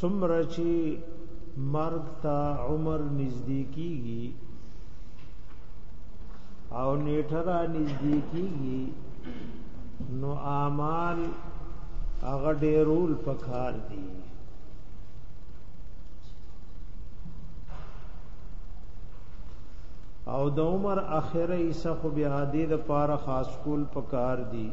سمره چې مرګ تا عمر نږدې کیږي او نیټه را نږدې کیږي نو اعمال هغه ډیرول پکار دي او د عمر اخره ایسه خو بیا دې د پاره خاص کول پکار دي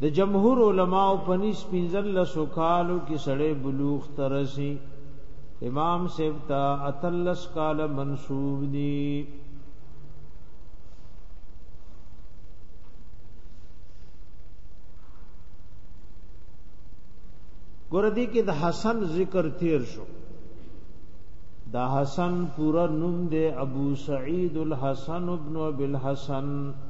د جمهور علماو پنځ پنځل لسو کالو کې سړې بلوغ ترسي امام صاحب تا اتلس کال منسوب دي ګور دي کې د حسن ذکر تیر شو دا حسن پورا نوم دی ابو سعید الحسن ابن ابي الحسن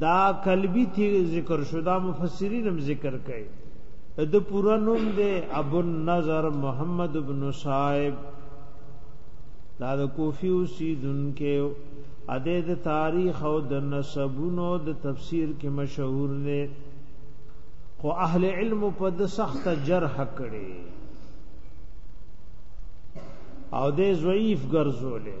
دا قلبی تی ذکر شو دا مفسرین هم ذکر کړي د پورا نوم دی ابو النظر محمد ابن صائب دا د کوفی اوسیدونکو اده د تاریخ او د نسبونو د تفسیر کې مشهور دی خو اهل علم په د سخت جرح کړي او د ضعیف ګرځولې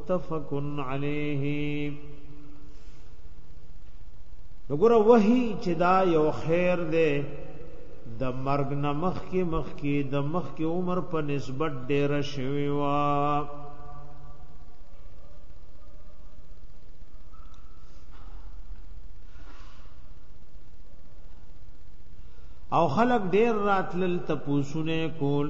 متفق علیه وګوره وحی چې دا یو خیر دی د مرګ نه مخ کې مخ کې د مخ کې عمر په نسبت ډیر شوی وا او خلق ډیر راتلل تپوسونه کول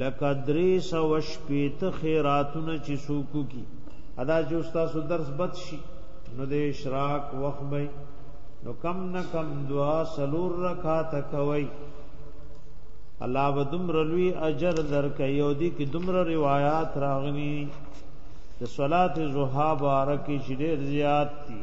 لکه درې سوه شپېته خیراتونه چې څوک وکړي ادا چې ستاسو درس بد شي نو د اشراق وخت به نو کم نه کم دعا سلور رکعات کوي الله به دومره لوی اجر درکوي او دې کې دومره روایت راغلي د صلات زوحا بارکه چې ډېر زیات دي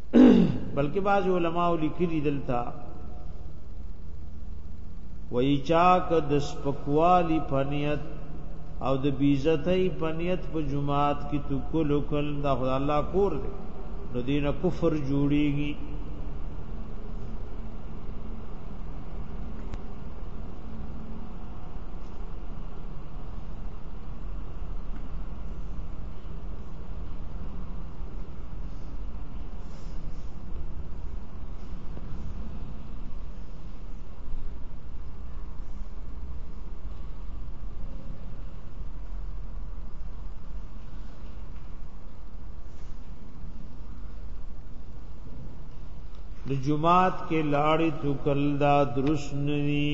بلکې بعض علما لیکلي دلته وای چا که د سپکوالی پنیت او د بیزتۍ پنیت په جماعت کې تو کول کول دا خدای الله کور دی نو دین کفر جوړیږي د جمعات کې لاړې تو کل دا درست نوي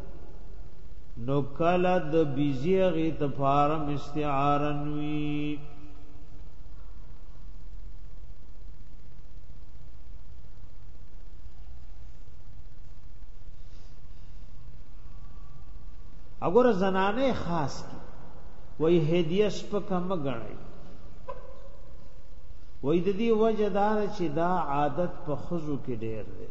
نو کله د بیزی غی تفارم استعاره نوی اگر زنانه خاص کی وای هدیه سپک هم غړی وای د دې وجه دار چې دا عادت په خزو کې ډېر دی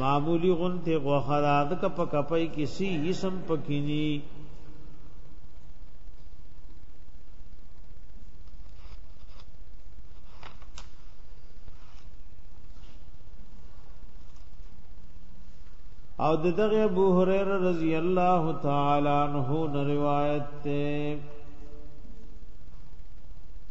معمولی غنته غوخه دا د کپ کپای کې سی اسم پکینی او د دغه ابو هريره رضی الله تعالی عنہ روایت ته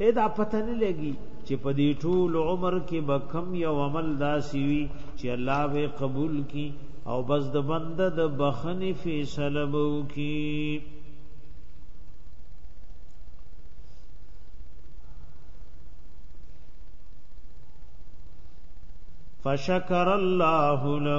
اې دا پته نه لګي چې په دې ټول عمر کې به کم یو عمل داسي وي چې الله به قبول کړي او بس د بنده د بخنې فیصله به وکړي فشکر الله له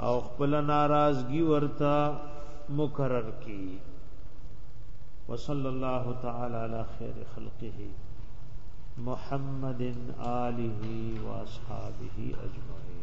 او خپل ناراضگی ورته مقرر کی وصلی الله تعالی علی خیر خلقه محمد آله و اصحابہ اجمعین